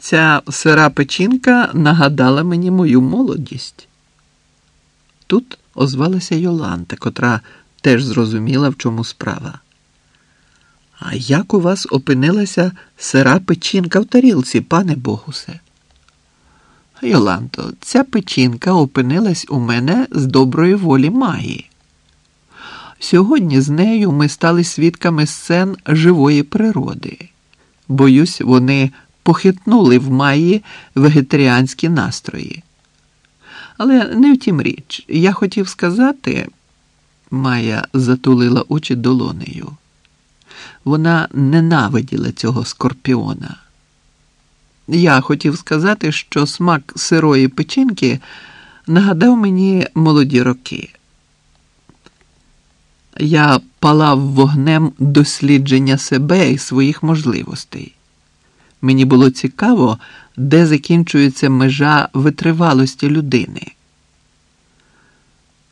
Ця сира печінка нагадала мені мою молодість. Тут озвалася Йоланта, котра теж зрозуміла, в чому справа. А як у вас опинилася сира печінка в тарілці, пане Богусе? Йоланто, ця печінка опинилась у мене з доброї волі магії. Сьогодні з нею ми стали свідками сцен живої природи. Боюсь, вони похитнули в маї вегетаріанські настрої. Але не в тім річ. Я хотів сказати, Майя затулила очі долонею. Вона ненавиділа цього скорпіона. Я хотів сказати, що смак сирої печінки нагадав мені молоді роки. Я палав вогнем дослідження себе і своїх можливостей. Мені було цікаво, де закінчується межа витривалості людини.